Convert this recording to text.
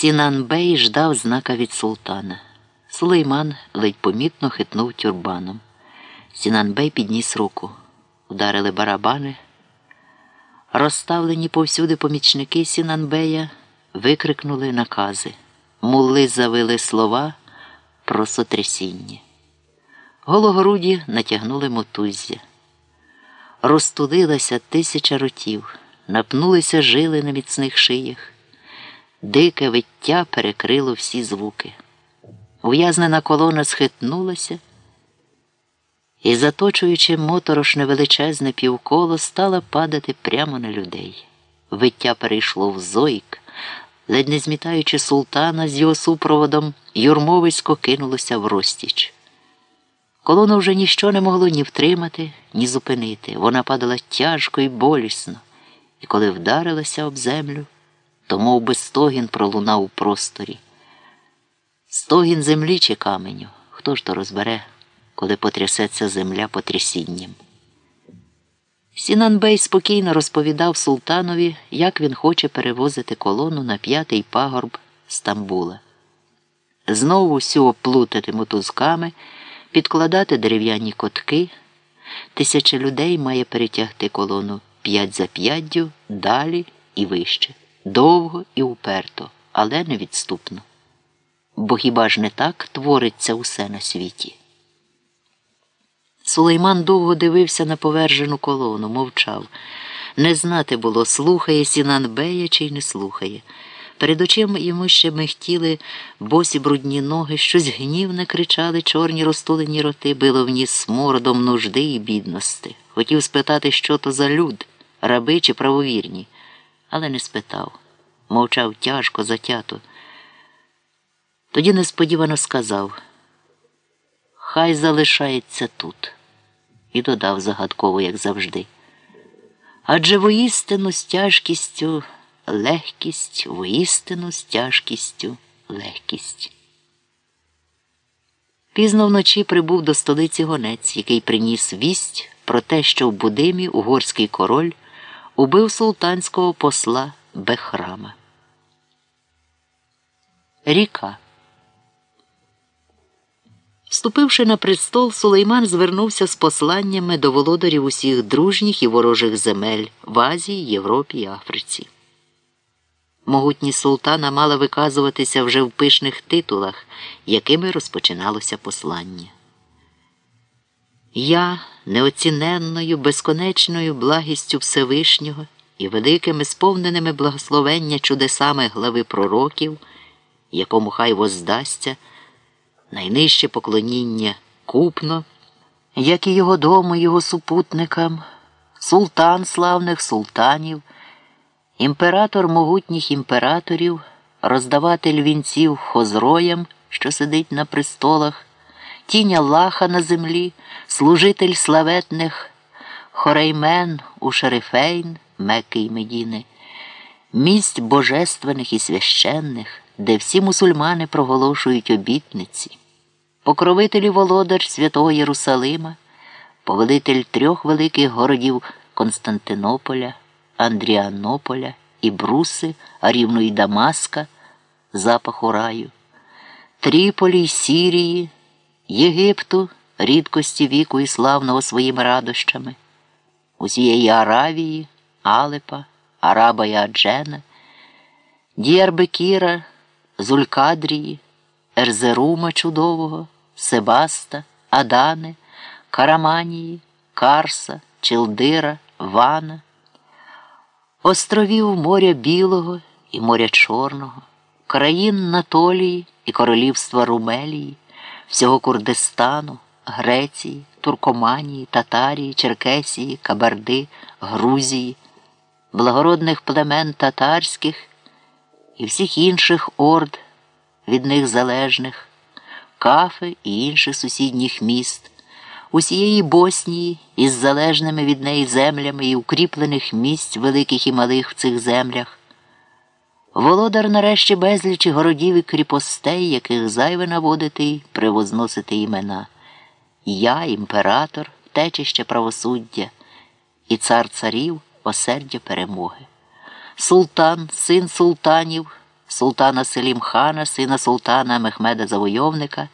Сінанбей ждав знака від султана. Сулейман ледь помітно хитнув тюрбаном. Сінанбей підніс руку. Ударили барабани. Розставлені повсюди помічники Сінанбея викрикнули накази. Мулли завили слова про сотрясіння. Гологоруді натягнули мотуззя. Розтулилася тисяча ротів, напнулися жили на міцних шиях. Дике виття перекрило всі звуки. Ув'язнена колона схитнулася і, заточуючи моторошне величезне півколо, стала падати прямо на людей. Виття перейшло в зойк, ледь не змітаючи султана з його супроводом, юрмовисько кинулося в розтіч. Колону вже ніщо не могло ні втримати, ні зупинити. Вона падала тяжко і болісно, і коли вдарилася об землю, то мов би стогін пролунав у просторі. Стогін землі чи каменю, хто ж то розбере, коли потрясеться земля потрясінням. Сінанбей спокійно розповідав султанові, як він хоче перевозити колону на п'ятий пагорб Стамбула. Знову всю оплутати мотузками, підкладати дерев'яні котки. Тисяча людей має перетягти колону п'ять за п'яддю, далі і вище, довго і уперто, але невідступно. Бо хіба ж не так твориться усе на світі? Сулейман довго дивився на повержену колону, мовчав. Не знати було, слухає Сінанбея чи не слухає. Перед очима йому ще михтіли босі брудні ноги, щось гнівне кричали чорні розтулені роти, било в ніс смородом нужди і бідності. Хотів спитати, що то за люд, раби чи правовірні, але не спитав. Мовчав тяжко, затято. Тоді несподівано сказав Хай залишається тут. І додав загадково, як завжди. Адже воістину з тяжкістю легкість, воістину з тяжкістю легкість. Пізно вночі прибув до столиці гонець, який приніс вість про те, що в Будимі угорський король убив султанського посла Бехрама. Ріка. Вступивши на престол, Сулейман звернувся з посланнями до володарів усіх дружніх і ворожих земель в Азії, Європі і Африці. Могутність султана мала виказуватися вже в пишних титулах, якими розпочиналося послання. Я неоціненною, безконечною благістю Всевишнього і великими сповненими благословення чудесами глави пророків, якому хай воздасться найнижче поклоніння купно, як і його дому, його супутникам, султан славних султанів, імператор могутніх імператорів, роздаватель вінців хозроям, що сидить на престолах, тінь Аллаха на землі, служитель славетних хореймен у Шерифейн, Мекки й Медіни, місць божественних і священних, де всі мусульмани проголошують обітниці. Покровитель володар святого Єрусалима, повелитель трьох великих городів Константинополя, Андріанополя і Бруси, а рівно й Дамаска, запаху раю, Тріполі й Сірії, Єгипту, рідкості віку і славного своїми радощами, усієї Аравії, Алепа, Араба і Аджена, Діарбекіра, Зулькадрії. Ерзерума чудового, Себаста, Адани, Караманії, Карса, Челдира, Вана, островів моря Білого і моря Чорного, країн Натолії і королівства Румелії, всього Курдистану, Греції, Туркоманії, Татарії, Черкесії, Кабарди, Грузії, благородних племен татарських і всіх інших орд від них залежних, кафи і інших сусідніх міст, усієї Боснії із залежними від неї землями і укріплених місць великих і малих в цих землях. Володар нарешті безлічі городів і кріпостей, яких зайве наводити й привозносити імена. Я, імператор, течище правосуддя, і цар царів осердя перемоги. Султан, син султанів султана Селімхана, сина султана Мехмеда Завойовника.